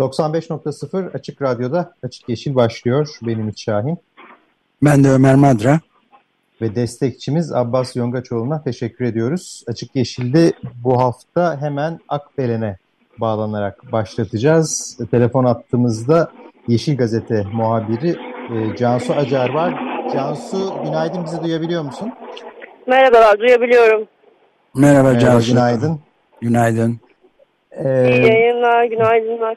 95.0 Açık Radyo'da Açık Yeşil başlıyor. Benim Ümit Şahin. Ben de Ömer Madra. Ve destekçimiz Abbas Yongaçoğlu'na teşekkür ediyoruz. Açık Yeşil'de bu hafta hemen Akbelen'e bağlanarak başlatacağız. Telefon attığımızda Yeşil Gazete muhabiri e, Cansu Acar var. Cansu günaydın bizi duyabiliyor musun? Merhabalar duyabiliyorum. Merhaba, Merhaba Cansu. Günaydın. Günaydın. Ee, İyi yayınlar, günaydınlar.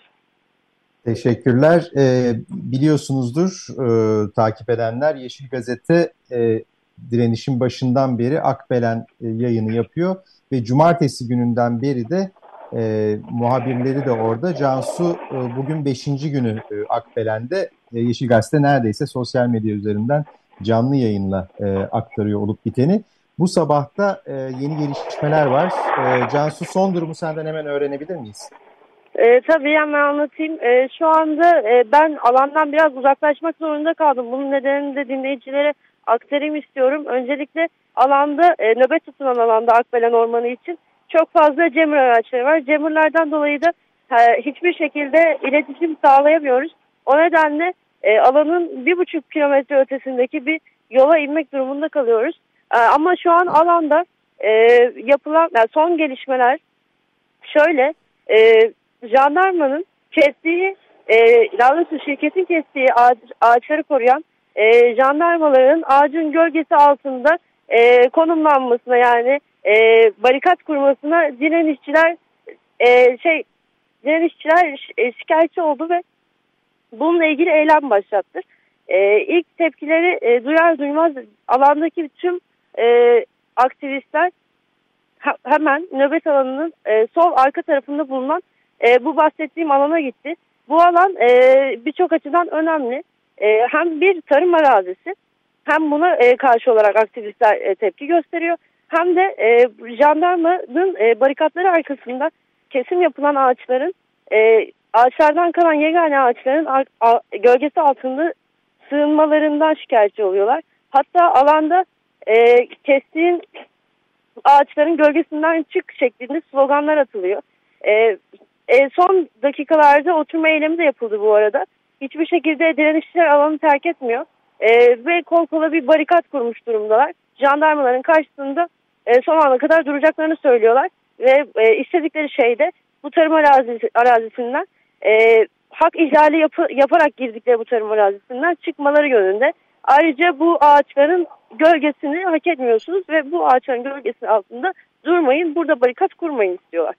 Teşekkürler. Ee, biliyorsunuzdur e, takip edenler Yeşil Gazete e, direnişin başından beri Akbelen e, yayını yapıyor ve cumartesi gününden beri de e, muhabirleri de orada. Cansu e, bugün 5. günü e, Akbelen'de e, Yeşil Gazete neredeyse sosyal medya üzerinden canlı yayınla e, aktarıyor olup biteni. Bu sabahta e, yeni gelişmeler var. E, Cansu son durumu senden hemen öğrenebilir miyiz? E, tabii hemen anlatayım. E, şu anda e, ben alandan biraz uzaklaşmak zorunda kaldım. Bunun nedenini de dinleyicilere aktarayım istiyorum. Öncelikle alanda e, nöbet tutulan alanda Akbelen Ormanı için çok fazla cemur araçları var. Cemurlardan dolayı da e, hiçbir şekilde iletişim sağlayamıyoruz. O nedenle e, alanın bir buçuk kilometre ötesindeki bir yola inmek durumunda kalıyoruz. E, ama şu an alanda e, yapılan yani son gelişmeler şöyle e, jandarmanın kestiği, e, daha şirketin kestiği ağaç, ağaçları koruyan e, jandarmaların ağacın gölgesi altında e, konumlanmasına yani e, barikat kurmasına direnişçiler e, şey direnişçiler e, şikayetçi oldu ve bununla ilgili eylem başlattı. E, ilk tepkileri e, duyar duymaz alandaki tüm e, aktivistler hemen nöbet alanının e, sol arka tarafında bulunan e, bu bahsettiğim alana gitti. Bu alan e, birçok açıdan önemli. E, hem bir tarım arazisi hem buna e, karşı olarak aktivistler e, tepki gösteriyor. Hem de e, jandarmanın e, barikatları arkasında kesim yapılan ağaçların e, ağaçlardan kalan yegane ağaçların a, a, gölgesi altında sığınmalarından şikayetçi oluyorlar. Hatta alanda e, kestiğin ağaçların gölgesinden çık şeklinde sloganlar atılıyor. E, e, son dakikalarda oturma eylemi de yapıldı bu arada. Hiçbir şekilde direnişçiler alanı terk etmiyor. E, ve kol kola bir barikat kurmuş durumdalar. Jandarmaların karşısında e, son ana kadar duracaklarını söylüyorlar. Ve e, istedikleri şey de bu tarım arazisi, arazisinden e, hak ihlali yapı, yaparak girdikleri bu tarım arazisinden çıkmaları yönünde. Ayrıca bu ağaçların gölgesini hak etmiyorsunuz ve bu ağaçların gölgesi altında durmayın, burada barikat kurmayın istiyorlar.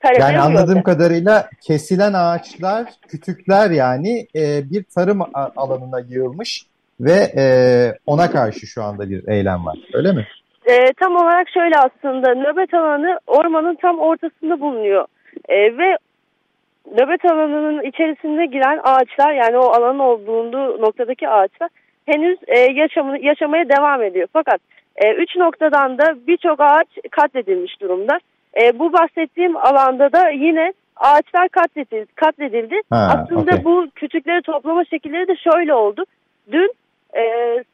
Talepleri yani anladığım yönde. kadarıyla kesilen ağaçlar, kütükler yani e, bir tarım alanına yığılmış ve e, ona karşı şu anda bir eylem var. Öyle mi? E, tam olarak şöyle aslında nöbet alanı ormanın tam ortasında bulunuyor. E, ve nöbet alanının içerisinde giren ağaçlar yani o alanın bulunduğu noktadaki ağaçlar henüz e, yaşamını, yaşamaya devam ediyor. Fakat e, üç noktadan da birçok ağaç katledilmiş durumda. E, bu bahsettiğim alanda da yine ağaçlar katledildi. katledildi. Ha, Aslında okay. bu küçükleri toplama şekilleri de şöyle oldu. Dün e,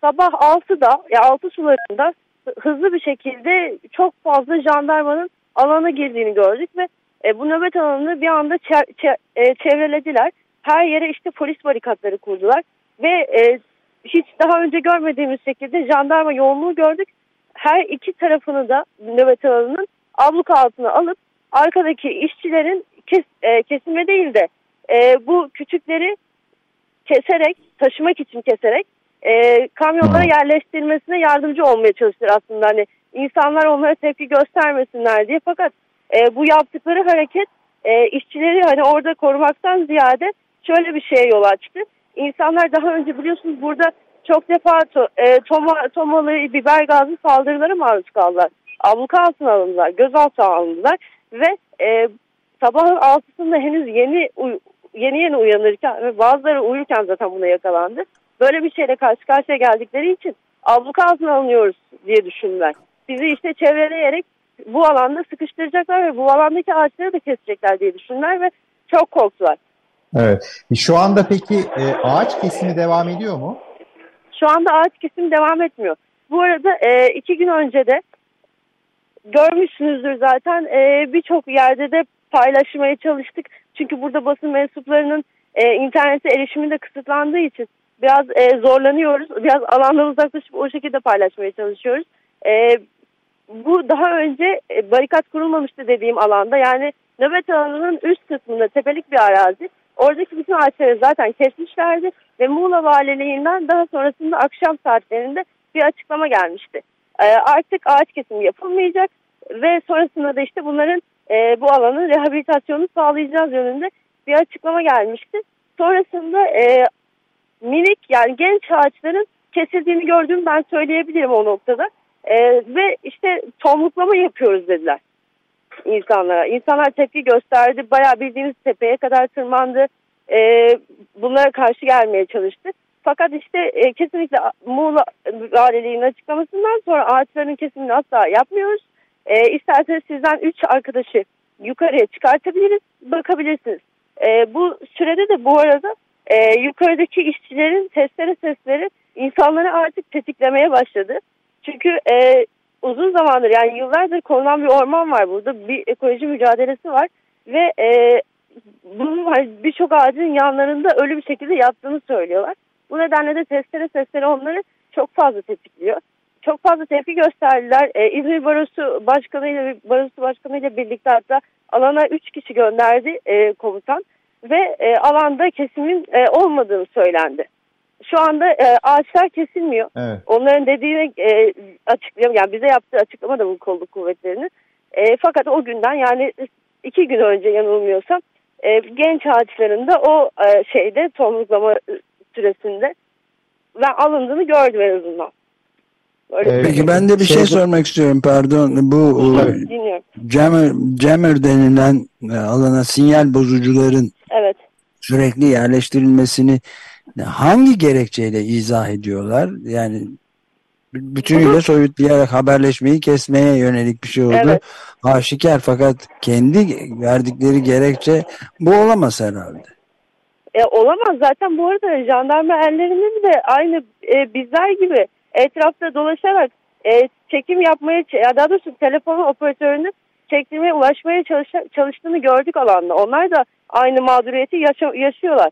sabah 6'da ya 6 sularında hızlı bir şekilde çok fazla jandarmanın alana girdiğini gördük ve e, bu nöbet alanını bir anda çer, çer, e, çevrelediler. Her yere işte polis barikatları kurdular ve e, hiç daha önce görmediğimiz şekilde jandarma yoğunluğu gördük. Her iki tarafını da nöbet alanının abluk altına alıp arkadaki işçilerin kes, e, kesime değil de e, bu küçükleri keserek, taşımak için keserek e, kamyonlara yerleştirilmesine yardımcı olmaya çalıştır aslında. Hani insanlar onlara tepki göstermesinler diye. Fakat e, bu yaptıkları hareket e, işçileri hani orada korumaktan ziyade şöyle bir şeye yol açtı. İnsanlar daha önce biliyorsunuz burada çok defa to, e, toma, tomalı biber gazı saldırılara maruz kaldılar abluka altına alındılar, gözaltına alındılar ve e, sabahın altısında henüz yeni yeni yeni uyanırken ve bazıları uyurken zaten buna yakalandı. Böyle bir şeyle karşı karşıya geldikleri için abluka altına alınıyoruz diye düşündüler. Bizi işte çevreleyerek bu alanda sıkıştıracaklar ve bu alandaki ağaçları da kesecekler diye düşündüler ve çok korktular. Evet. Şu anda peki e, ağaç kesimi devam ediyor mu? Şu anda ağaç kesimi devam etmiyor. Bu arada e, iki gün önce de görmüşsünüzdür zaten e, birçok yerde de paylaşmaya çalıştık. Çünkü burada basın mensuplarının e, internete erişimi de kısıtlandığı için biraz e, zorlanıyoruz. Biraz alandan uzaklaşıp o şekilde paylaşmaya çalışıyoruz. E, bu daha önce e, barikat kurulmamıştı dediğim alanda yani nöbet alanının üst kısmında tepelik bir arazi. Oradaki bütün ağaçları zaten kesmişlerdi ve Muğla Valiliğinden daha sonrasında akşam saatlerinde bir açıklama gelmişti. E, artık ağaç kesimi yapılmayacak ve sonrasında da işte bunların e, bu alanın rehabilitasyonunu sağlayacağız yönünde bir açıklama gelmişti. Sonrasında e, minik yani genç ağaçların kesildiğini gördüğümü ben söyleyebilirim o noktada. E, ve işte tomluklama yapıyoruz dediler insanlara. İnsanlar tepki gösterdi. Bayağı bildiğiniz tepeye kadar tırmandı. E, bunlara karşı gelmeye çalıştı. Fakat işte e, kesinlikle Muğla Valiliğinin açıklamasından sonra ağaçların kesimini asla yapmıyoruz. E, isterseniz sizden 3 arkadaşı yukarıya çıkartabiliriz, bakabilirsiniz. E, bu sürede de bu arada e, yukarıdaki işçilerin testere sesleri insanları artık tetiklemeye başladı. Çünkü e, uzun zamandır yani yıllardır korunan bir orman var burada. Bir ekoloji mücadelesi var ve e, bunun hani birçok ağacın yanlarında ölü bir şekilde yattığını söylüyorlar. Bu nedenle de testere sesleri onları çok fazla tetikliyor. Çok fazla tepki gösterdiler. Ee, İzmir Barosu Başkanı ile Barosu Başkanı ile birlikte hatta alana 3 kişi gönderdi e, komutan ve e, alanda kesimin e, olmadığını söylendi. Şu anda e, ağaçlar kesilmiyor. Evet. Onların dediğine e, açıklayalım. Yani bize yaptığı açıklama da bu kolluk kuvvetlerinin. E, fakat o günden yani iki gün önce yanılmıyorsam e, genç ağaçlarında o e, şeyde tomruklama süresinde ve alındığını gördüm en azından. Öyle Peki ben de bir şey, şey sormak istiyorum pardon. Bu jammer, jammer denilen e, alana sinyal bozucuların evet. sürekli yerleştirilmesini hangi gerekçeyle izah ediyorlar? Yani bütünüyle soyutlayarak haberleşmeyi kesmeye yönelik bir şey oldu. Evet. Aşikar fakat kendi verdikleri gerekçe bu olamaz herhalde. E, olamaz zaten bu arada jandarma erlerinin de aynı e, bizler gibi etrafta dolaşarak e, çekim yapmaya ya daha doğrusu telefon operatörünü çektirmeye ulaşmaya çalış, çalıştığını gördük alanda. Onlar da aynı mağduriyeti yaşa, yaşıyorlar.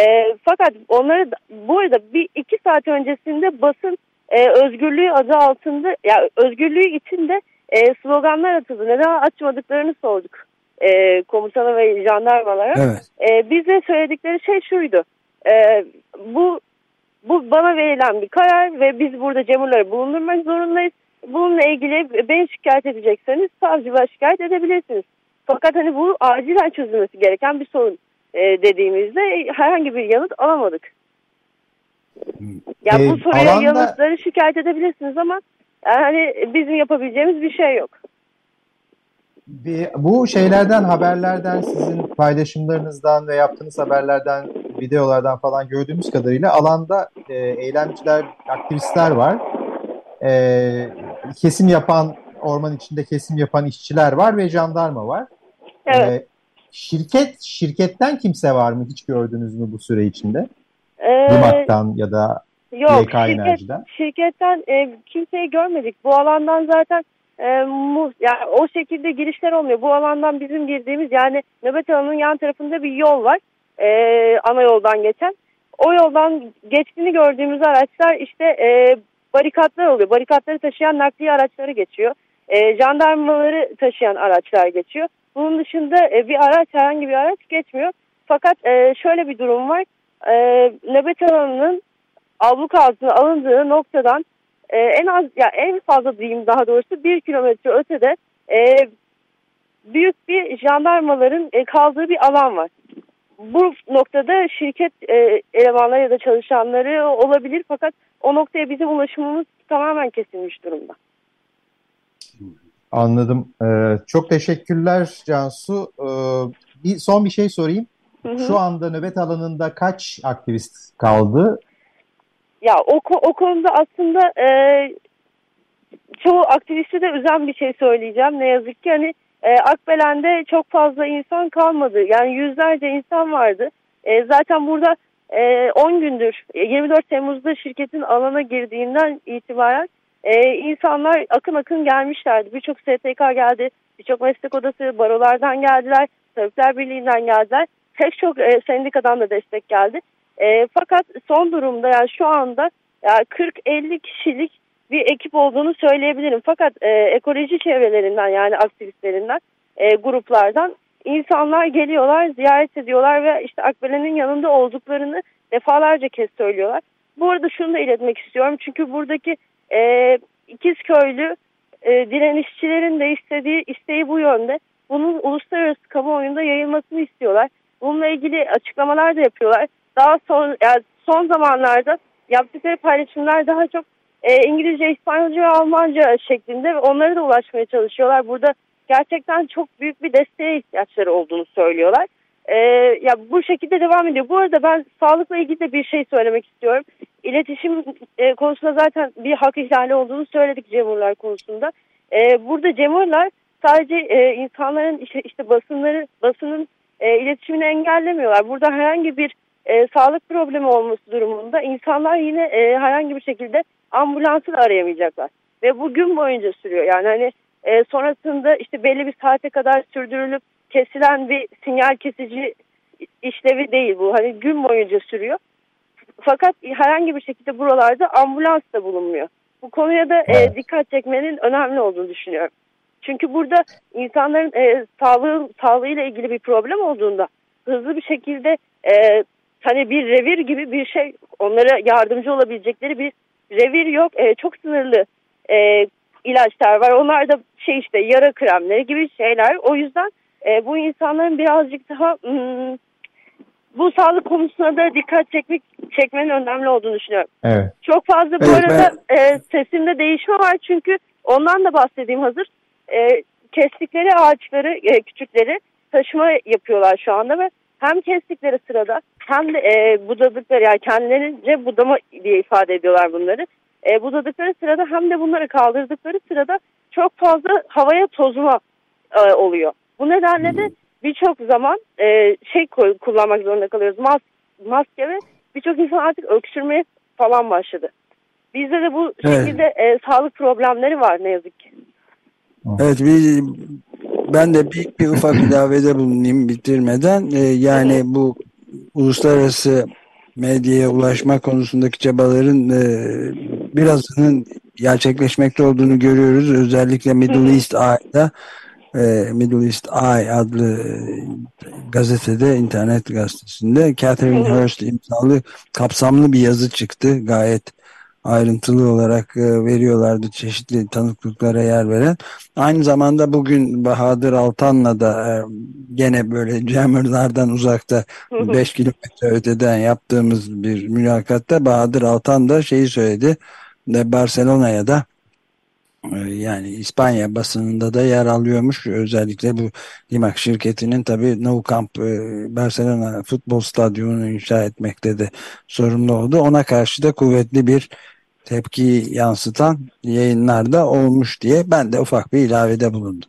E, fakat onları bu arada bir iki saat öncesinde basın e, özgürlüğü adı altında ya yani özgürlüğü içinde e, sloganlar atıldı. Neden açmadıklarını sorduk e, komutana ve jandarmalara. Evet. E, bize söyledikleri şey şuydu. E, bu bu bana verilen bir karar ve biz burada cemurları bulundurmak zorundayız. Bununla ilgili beni şikayet edecekseniz savcılığa şikayet edebilirsiniz. Fakat hani bu acilen çözülmesi gereken bir sorun e, dediğimizde herhangi bir yanıt alamadık. Ya yani bu ee, soruya alanda... yanıtları şikayet edebilirsiniz ama yani bizim yapabileceğimiz bir şey yok. Bu şeylerden, haberlerden, sizin paylaşımlarınızdan ve yaptığınız haberlerden, videolardan falan gördüğümüz kadarıyla alanda e, eylemciler, aktivistler var. E, kesim yapan, orman içinde kesim yapan işçiler var ve jandarma var. Evet. E, şirket, şirketten kimse var mı? Hiç gördünüz mü bu süre içinde? Ee, Limak'tan ya da Yok, şirket, şirketten e, kimseyi görmedik. Bu alandan zaten e, mu, yani o şekilde girişler olmuyor. Bu alandan bizim girdiğimiz yani nöbet alanının yan tarafında bir yol var. E, ana yoldan geçen. O yoldan geçtiğini gördüğümüz araçlar işte e, barikatlar oluyor. Barikatları taşıyan nakliye araçları geçiyor. E, jandarmaları taşıyan araçlar geçiyor. Bunun dışında e, bir araç herhangi bir araç geçmiyor. Fakat e, şöyle bir durum var. E, nöbet alanının abluk altına alındığı noktadan e, en az ya en fazla diyeyim daha doğrusu bir kilometre ötede e, büyük bir jandarmaların e, kaldığı bir alan var. Bu noktada şirket e, elemanları ya da çalışanları olabilir fakat o noktaya bizim ulaşımımız tamamen kesilmiş durumda. Anladım. Ee, çok teşekkürler Cansu. Ee, bir son bir şey sorayım. Hı hı. Şu anda nöbet alanında kaç aktivist kaldı? Ya o, o konuda aslında e, çoğu aktivisti de üzen bir şey söyleyeceğim. Ne yazık ki hani e, Akbelen'de çok fazla insan kalmadı. Yani yüzlerce insan vardı. E, zaten burada e, 10 gündür 24 Temmuz'da şirketin alana girdiğinden itibaren e, insanlar akın akın gelmişlerdi. Birçok STK geldi, birçok meslek odası, barolardan geldiler, Tabipler Birliği'nden geldiler. Pek çok e, sendikadan da destek geldi. E, fakat son durumda yani şu anda yani 40-50 kişilik bir ekip olduğunu söyleyebilirim. Fakat e, ekoloji çevrelerinden yani aktivistlerinden, e, gruplardan insanlar geliyorlar, ziyaret ediyorlar ve işte Akbelen'in yanında olduklarını defalarca kez söylüyorlar. Bu arada şunu da iletmek istiyorum. Çünkü buradaki e, İkizköylü e, direnişçilerin de istediği isteği bu yönde. Bunun uluslararası kamuoyunda yayılmasını istiyorlar. Bununla ilgili açıklamalar da yapıyorlar. Daha son yani son zamanlarda yaptıkları paylaşımlar daha çok e, İngilizce, İspanyolca Almanca şeklinde ve onlara da ulaşmaya çalışıyorlar. Burada gerçekten çok büyük bir desteğe ihtiyaçları olduğunu söylüyorlar. E, ya bu şekilde devam ediyor. Bu arada ben sağlıkla ilgili de bir şey söylemek istiyorum. İletişim e, konusunda zaten bir hak ihlali olduğunu söyledik Cemurlar konusunda. E, burada Cemurlar sadece e, insanların işte, işte basınları basının e, iletişimini engellemiyorlar. Burada herhangi bir e, sağlık problemi olması durumunda insanlar yine e, herhangi bir şekilde ambulansı da arayamayacaklar. Ve bu gün boyunca sürüyor. Yani hani e, sonrasında işte belli bir saate kadar sürdürülüp kesilen bir sinyal kesici işlevi değil bu. Hani gün boyunca sürüyor. Fakat herhangi bir şekilde buralarda ambulans da bulunmuyor. Bu konuya da e, dikkat çekmenin önemli olduğunu düşünüyorum. Çünkü burada insanların e, sağlığı sağlığıyla ilgili bir problem olduğunda hızlı bir şekilde e, hani bir revir gibi bir şey onlara yardımcı olabilecekleri bir revir yok. E, çok sınırlı e, ilaçlar var. Onlar da şey işte yara kremleri gibi şeyler. O yüzden e, bu insanların birazcık daha hmm, bu sağlık konusuna da dikkat çekmek çekmenin önemli olduğunu düşünüyorum. Evet. Çok fazla bu evet, arada ben... e, sesimde değişme var çünkü ondan da bahsedeyim hazır. E, kestikleri ağaçları, e, küçükleri taşıma yapıyorlar şu anda ve hem kestikleri sırada hem de e, budadıkları yani kendilerince budama diye ifade ediyorlar bunları. E, budadıkları sırada hem de bunları kaldırdıkları sırada çok fazla havaya tozma e, oluyor. Bu nedenle de birçok zaman e, şey kullanmak zorunda kalıyoruz. Mas maske ve birçok insan artık öksürmeye falan başladı. Bizde de bu evet. şekilde e, sağlık problemleri var ne yazık ki. Evet bir, ben de bir, bir ufak ilavede bulunayım bitirmeden. E, yani bu uluslararası medyaya ulaşma konusundaki çabaların e, birazının gerçekleşmekte olduğunu görüyoruz. Özellikle Middle East Eye'da e, Middle East Eye adlı gazetede, internet gazetesinde Catherine Hurst imzalı kapsamlı bir yazı çıktı. Gayet ayrıntılı olarak e, veriyorlardı çeşitli tanıklıklara yer veren. Aynı zamanda bugün Bahadır Altan'la da e, gene böyle Jammer'lardan uzakta 5 kilometre öteden yaptığımız bir mülakatta Bahadır Altan da şeyi söyledi. Barcelona'ya da e, yani İspanya basınında da yer alıyormuş. Özellikle bu Limak şirketinin tabii Nou Camp Barcelona futbol stadyumunu inşa etmekte de sorumlu oldu. Ona karşı da kuvvetli bir tepki yansıtan yayınlarda olmuş diye ben de ufak bir ilavede bulundum.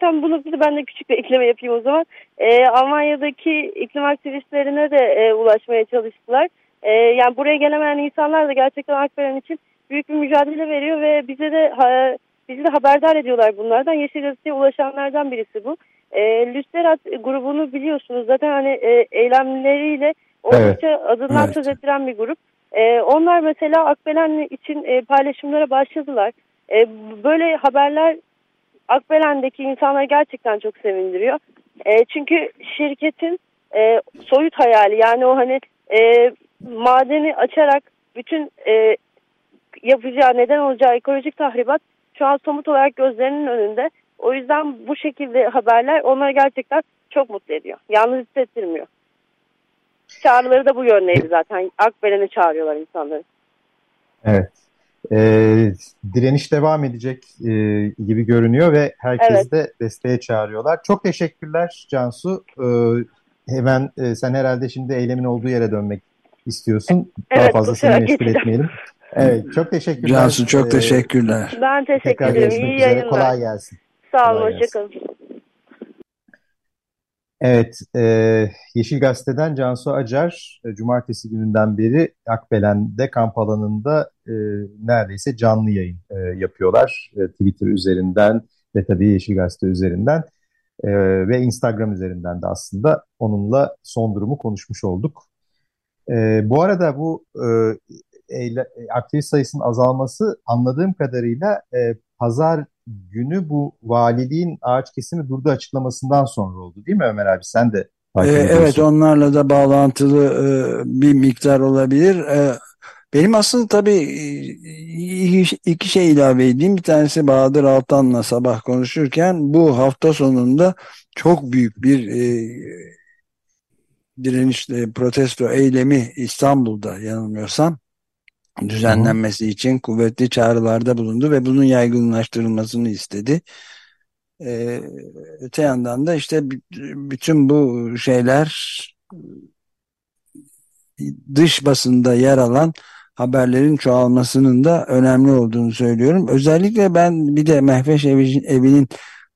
tam bu noktada ben de küçük bir ekleme yapayım o zaman. Ee, Almanya'daki iklim aktivistlerine de e, ulaşmaya çalıştılar. E, yani buraya gelemeyen insanlar da gerçekten Akbelen için büyük bir mücadele veriyor ve bize de ha, bizi de haberdar ediyorlar bunlardan. Yeşil Gazete'ye ulaşanlardan birisi bu. E, Lüsterat grubunu biliyorsunuz zaten hani e, eylemleriyle oldukça evet. adından evet. söz ettiren bir grup. E, onlar mesela Akbelen için e, paylaşımlara başladılar. E, böyle haberler Akbelen'deki insanları gerçekten çok sevindiriyor. E, çünkü şirketin e, soyut hayali yani o hani e, madeni açarak bütün e, yapacağı neden olacağı ekolojik tahribat şu an somut olarak gözlerinin önünde. O yüzden bu şekilde haberler onları gerçekten çok mutlu ediyor. Yalnız hissettirmiyor. Çağrıları da bu yönleydi zaten. Akbelen'e çağırıyorlar insanları. Evet. E, direniş devam edecek e, gibi görünüyor ve herkes evet. de desteğe çağırıyorlar. Çok teşekkürler Cansu. E, hemen e, sen herhalde şimdi eylemin olduğu yere dönmek istiyorsun. Evet, Daha fazla seni meşgul etmeyelim. Evet, çok teşekkürler. Cansu çok teşekkürler. Ben teşekkür ederim. İyi yayınlar. Kolay gelsin. Sağ olun, hoşçakalın. Evet, e, Yeşil Gazete'den Cansu Acar, e, cumartesi gününden beri Akbelen'de kamp alanında e, neredeyse canlı yayın e, yapıyorlar. E, Twitter üzerinden ve tabii Yeşil Gazete üzerinden e, ve Instagram üzerinden de aslında onunla son durumu konuşmuş olduk. E, bu arada bu e, aktivist sayısının azalması anladığım kadarıyla e, pazar günü bu valiliğin ağaç kesimi durdu açıklamasından sonra oldu değil mi Ömer abi? Sen de ee, Evet onlarla da bağlantılı e, bir miktar olabilir. E, benim aslında tabii e, iki şey ilave edeyim. Bir tanesi Bahadır Altan'la sabah konuşurken bu hafta sonunda çok büyük bir e, direnişle protesto eylemi İstanbul'da yanılmıyorsam düzenlenmesi için kuvvetli çağrılarda bulundu ve bunun yaygınlaştırılmasını istedi. Ee, öte yandan da işte bütün bu şeyler dış basında yer alan haberlerin çoğalmasının da önemli olduğunu söylüyorum. Özellikle ben bir de Mehveş evinin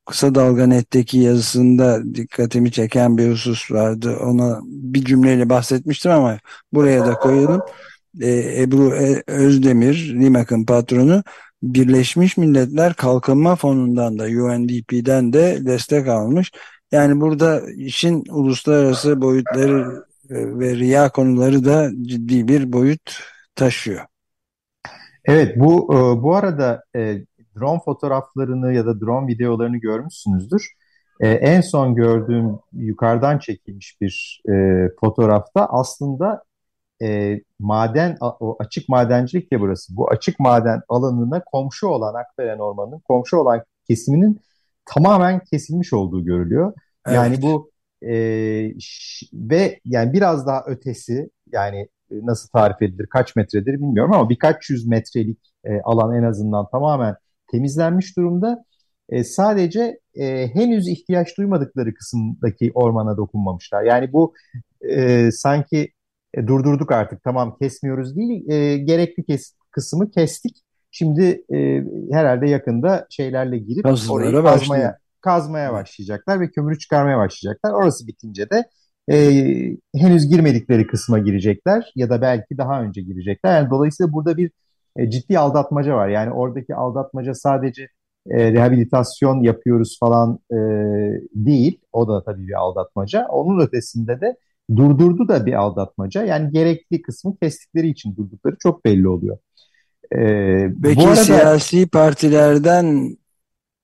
Kısa Dalga Net'teki yazısında dikkatimi çeken bir husus vardı. Ona bir cümleyle bahsetmiştim ama buraya da koyalım e, Ebru e, Özdemir, Limak'ın patronu Birleşmiş Milletler Kalkınma Fonu'ndan da UNDP'den de destek almış. Yani burada işin uluslararası boyutları e, ve riya konuları da ciddi bir boyut taşıyor. Evet bu e, bu arada drone fotoğraflarını ya da drone videolarını görmüşsünüzdür. En son gördüğüm yukarıdan çekilmiş bir fotoğrafta aslında e, maden o açık madencilik ya burası. Bu açık maden alanına komşu olan Akbelen Ormanı'nın komşu olan kesiminin tamamen kesilmiş olduğu görülüyor. Evet. Yani bu e, ve yani biraz daha ötesi yani nasıl tarif edilir kaç metredir bilmiyorum ama birkaç yüz metrelik e, alan en azından tamamen temizlenmiş durumda. E, sadece e, henüz ihtiyaç duymadıkları kısımdaki ormana dokunmamışlar. Yani bu e, sanki e, durdurduk artık tamam kesmiyoruz değil e, gerekli kes, kısmı kestik. Şimdi e, herhalde yakında şeylerle girip Kazılara orayı kazmaya, kazmaya başlayacaklar ve kömürü çıkarmaya başlayacaklar. Orası bitince de e, henüz girmedikleri kısma girecekler ya da belki daha önce girecekler. Yani dolayısıyla burada bir e, ciddi aldatmaca var. Yani oradaki aldatmaca sadece e, rehabilitasyon yapıyoruz falan e, değil. O da tabii bir aldatmaca. Onun ötesinde de durdurdu da bir aldatmaca. Yani gerekli kısmı kestikleri için durdukları çok belli oluyor. Ee, Peki bu arada, siyasi partilerden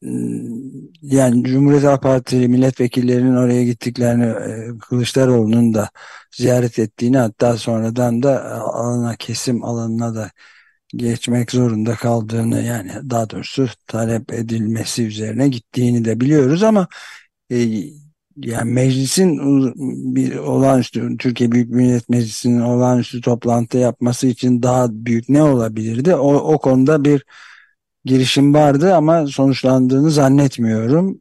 ıı, yani Cumhuriyet Halk Partili milletvekillerinin oraya gittiklerini e, Kılıçdaroğlu'nun da ziyaret ettiğini hatta sonradan da alana kesim alanına da geçmek zorunda kaldığını yani daha doğrusu talep edilmesi üzerine gittiğini de biliyoruz ama e, yani meclisin bir olağanüstü Türkiye Büyük Millet Meclisi'nin olağanüstü toplantı yapması için daha büyük ne olabilirdi? O, o konuda bir girişim vardı ama sonuçlandığını zannetmiyorum.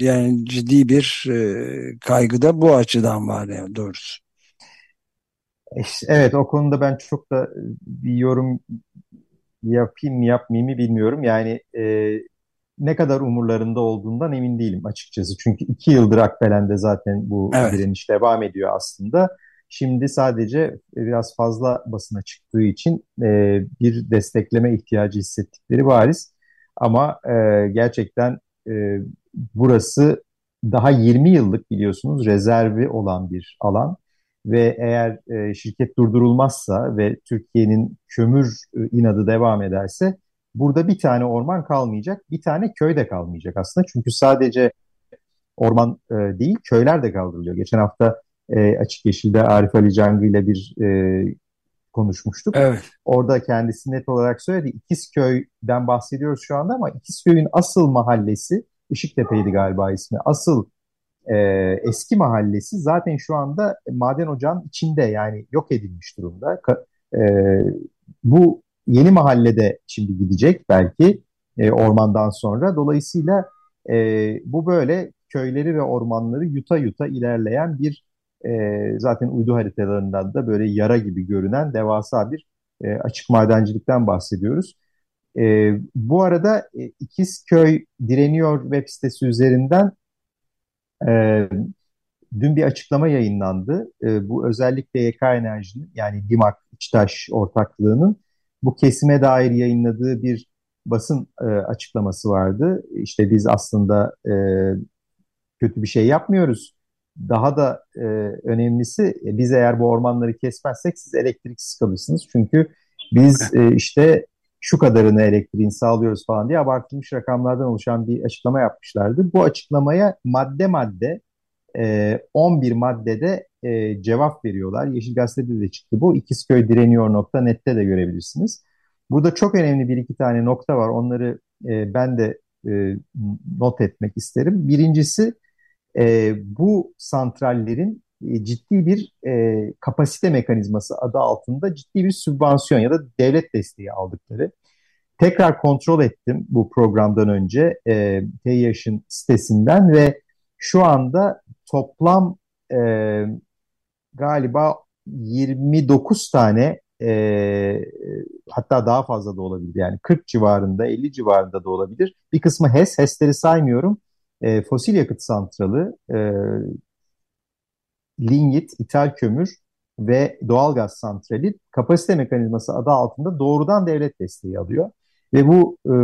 Yani ciddi bir e, kaygı da bu açıdan var yani doğrusu. Evet o konuda ben çok da bir yorum yapayım mı yapmayayım mı bilmiyorum. Yani e, ne kadar umurlarında olduğundan emin değilim açıkçası. Çünkü iki yıldır Akbelen'de zaten bu evet. direniş devam ediyor aslında. Şimdi sadece biraz fazla basına çıktığı için e, bir destekleme ihtiyacı hissettikleri bariz. Ama e, gerçekten e, burası daha 20 yıllık biliyorsunuz rezervi olan bir alan. Ve eğer e, şirket durdurulmazsa ve Türkiye'nin kömür e, inadı devam ederse burada bir tane orman kalmayacak, bir tane köy de kalmayacak aslında. Çünkü sadece orman e, değil, köyler de kaldırılıyor. Geçen hafta e, Açık Yeşil'de Arif Ali Cangı ile bir e, konuşmuştuk. Evet. Orada kendisi net olarak söyledi. İkizköy'den bahsediyoruz şu anda ama İkizköy'ün asıl mahallesi, Işıktepe'ydi galiba ismi, asıl e, eski mahallesi zaten şu anda maden ocağın içinde yani yok edilmiş durumda. Ka, e, bu yeni mahallede şimdi gidecek belki e, ormandan sonra. Dolayısıyla e, bu böyle köyleri ve ormanları yuta yuta ilerleyen bir e, zaten uydu haritalarından da böyle yara gibi görünen devasa bir e, açık madencilikten bahsediyoruz. E, bu arada e, İkizköy Direniyor web sitesi üzerinden e, dün bir açıklama yayınlandı. E, bu özellikle YK Enerji'nin yani DİMAK İçtaş ortaklığının bu kesime dair yayınladığı bir basın e, açıklaması vardı. İşte biz aslında e, kötü bir şey yapmıyoruz. Daha da e, önemlisi e, biz eğer bu ormanları kesmezsek siz elektriksiz kalırsınız. Çünkü biz e, işte şu kadarını elektriğini sağlıyoruz falan diye abartılmış rakamlardan oluşan bir açıklama yapmışlardı. Bu açıklamaya madde madde e, 11 maddede e, cevap veriyorlar. Yeşil Gazete'de de çıktı bu. İkizköy direniyor.net'te de görebilirsiniz. Burada çok önemli bir iki tane nokta var. Onları e, ben de e, not etmek isterim. Birincisi e, bu santrallerin e, ciddi bir e, kapasite mekanizması adı altında ciddi bir sübvansiyon ya da devlet desteği aldıkları. Tekrar kontrol ettim bu programdan önce e, TİH'in sitesinden ve şu anda toplam e, galiba 29 tane e, hatta daha fazla da olabilir. Yani 40 civarında, 50 civarında da olabilir. Bir kısmı HES, HES'leri saymıyorum. E, fosil yakıt santralı, e, lignit, ithal kömür ve doğalgaz santrali kapasite mekanizması adı altında doğrudan devlet desteği alıyor. Ve bu e,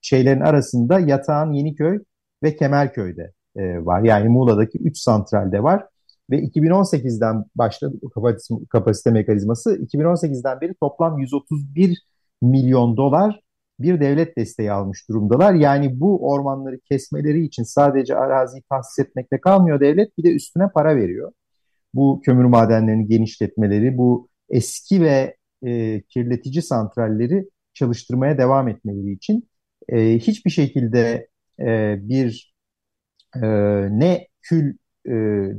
şeylerin arasında Yatağan, Yeniköy ve Kemerköy'de e, var. Yani Muğla'daki 3 santralde var. Ve 2018'den başladı bu kapasite, kapasite mekanizması. 2018'den beri toplam 131 milyon dolar bir devlet desteği almış durumdalar. Yani bu ormanları kesmeleri için sadece araziyi tahsis etmekle kalmıyor devlet bir de üstüne para veriyor. Bu kömür madenlerini genişletmeleri, bu eski ve e, kirletici santralleri çalıştırmaya devam etmeleri için e, hiçbir şekilde e, bir e, ne kül e,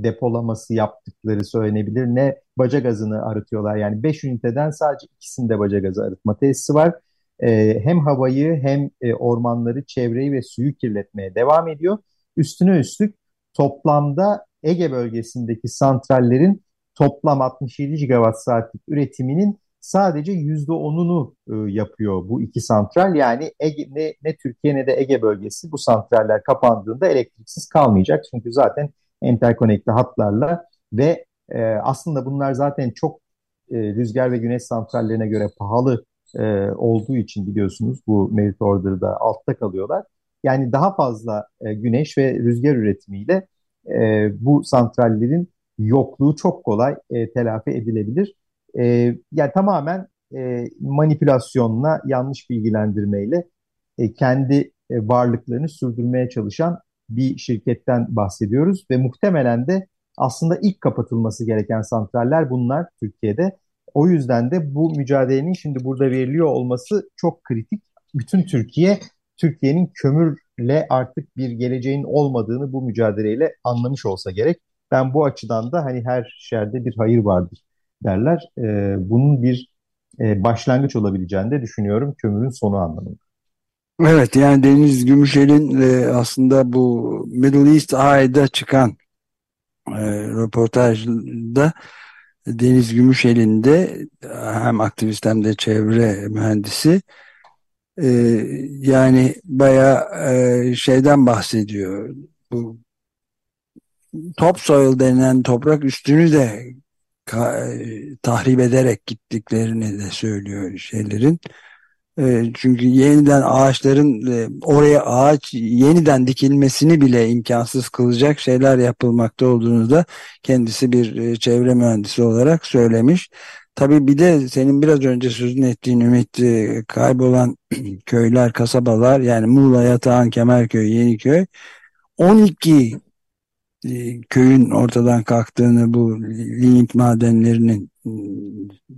depolaması yaptıkları söylenebilir ne baca gazını arıtıyorlar. Yani 5 üniteden sadece ikisinde baca gazı arıtma tesisi var. E, hem havayı hem e, ormanları, çevreyi ve suyu kirletmeye devam ediyor. Üstüne üstlük toplamda Ege bölgesindeki santrallerin toplam 67 gigawatt saatlik üretiminin sadece %10'unu e, yapıyor bu iki santral. Yani Ege, ne, ne Türkiye ne de Ege bölgesi bu santraller kapandığında elektriksiz kalmayacak. Çünkü zaten enterkonekte hatlarla ve e, aslında bunlar zaten çok e, rüzgar ve güneş santrallerine göre pahalı e, olduğu için biliyorsunuz bu merit order'da altta kalıyorlar. Yani daha fazla e, güneş ve rüzgar üretimiyle e, bu santrallerin yokluğu çok kolay e, telafi edilebilir. E, yani tamamen e, manipülasyonla, yanlış bilgilendirmeyle e, kendi e, varlıklarını sürdürmeye çalışan bir şirketten bahsediyoruz ve muhtemelen de aslında ilk kapatılması gereken santraller bunlar Türkiye'de. O yüzden de bu mücadelenin şimdi burada veriliyor olması çok kritik. Bütün Türkiye, Türkiye'nin kömürle artık bir geleceğin olmadığını bu mücadeleyle anlamış olsa gerek. Ben bu açıdan da hani her şerde bir hayır vardır derler. Ee, bunun bir e, başlangıç olabileceğini de düşünüyorum kömürün sonu anlamında. Evet yani Deniz Gümüşel'in e, aslında bu Middle East Eye'da çıkan e, röportajda Deniz Gümüşel'in de hem aktivist hem de çevre mühendisi e, yani baya e, şeyden bahsediyor. Bu topsoil denilen toprak üstünü de tahrip ederek gittiklerini de söylüyor şeylerin. E, çünkü yeniden ağaçların e, oraya ağaç yeniden dikilmesini bile imkansız kılacak şeyler yapılmakta olduğunu da kendisi bir e, çevre mühendisi olarak söylemiş. Tabii bir de senin biraz önce sözünü ettiğin Ümit kaybolan köyler, kasabalar yani Muğla, Yatağan, Kemerköy, Yeniköy 12 köyün ortadan kalktığını bu lignit madenlerinin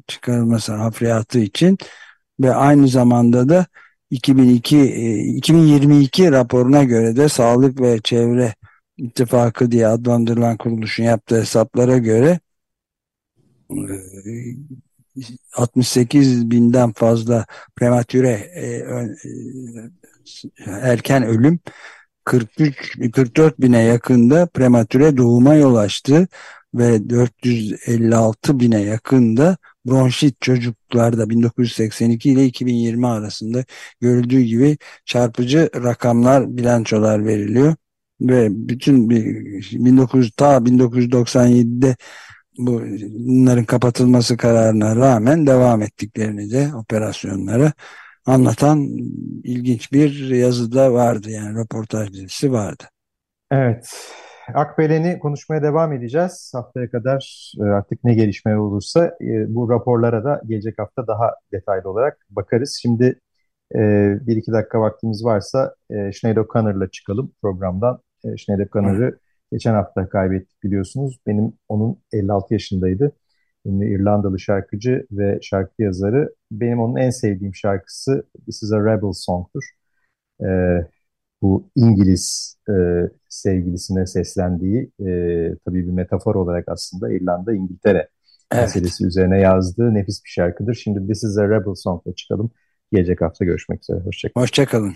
çıkarılması hafriyatı için ve aynı zamanda da 2002 2022 raporuna göre de Sağlık ve Çevre İttifakı diye adlandırılan kuruluşun yaptığı hesaplara göre 68 binden fazla prematüre e, e, erken ölüm 43 44 bine yakında prematüre doğuma yol açtı ve 456 bine yakında bronşit çocuklarda 1982 ile 2020 arasında görüldüğü gibi çarpıcı rakamlar, bilançolar veriliyor. Ve bütün 19 ta 1997'de bu bunların kapatılması kararına rağmen devam ettiklerini de operasyonlara anlatan ilginç bir yazı da vardı yani röportaj dizisi vardı. Evet. Akbelen'i konuşmaya devam edeceğiz. Haftaya kadar e, artık ne gelişme olursa e, bu raporlara da gelecek hafta daha detaylı olarak bakarız. Şimdi e, bir iki dakika vaktimiz varsa Schneider Connor'la çıkalım programdan. Schneider Connor'ı geçen hafta kaybettik biliyorsunuz. Benim onun 56 yaşındaydı. Ünlü İrlandalı şarkıcı ve şarkı yazarı. Benim onun en sevdiğim şarkısı This is a Rebel Song'tur. Ee, bu İngiliz e, sevgilisine seslendiği e, tabii bir metafor olarak aslında İrlanda, İngiltere evet. meselesi üzerine yazdığı nefis bir şarkıdır. Şimdi This is a Rebel Song'la çıkalım. Gelecek hafta görüşmek üzere. Hoşçakalın. Hoşçakalın.